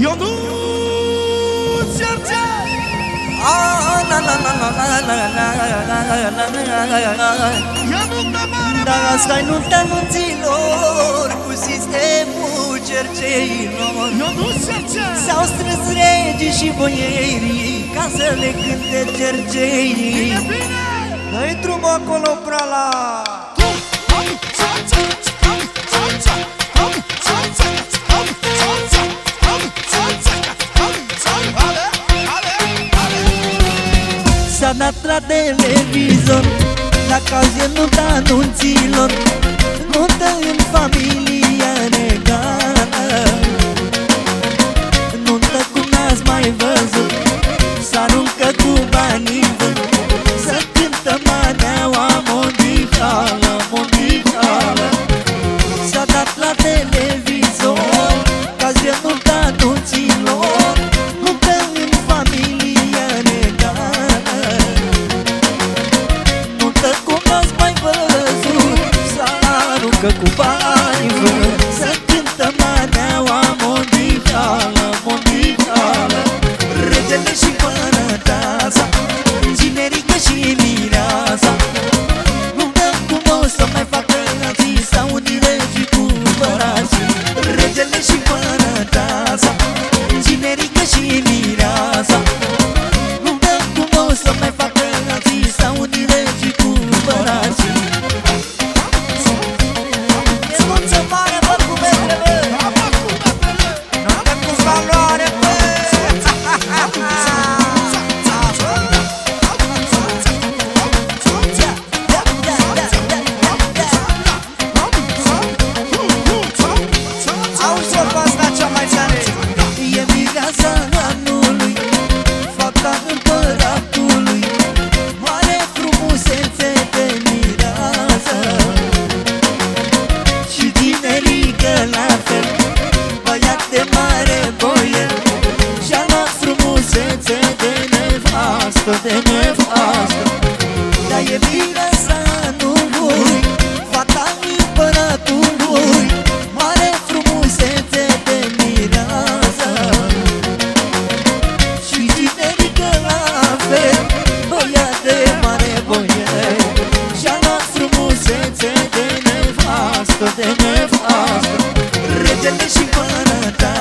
Eu nu cercea Eu nu cămără Dar asta-i nunta nunților Cu sistemul cerceilor Eu nu cercea S-au strâns regii și boierii Ca să le cânte cerceii Bine, bine! Dă-i drumul acolo, prala! uitat de televizor. La cauzie nunta anunților Nuntă în familie. fica culpado. să te nefască Dar e bine să nu mui Fata împăratului Mare frumusețe te mirează. Și tinerică la fel Băiate mare voie Și-a luat frumusețe de nevastă De nevastă. Regele și împărata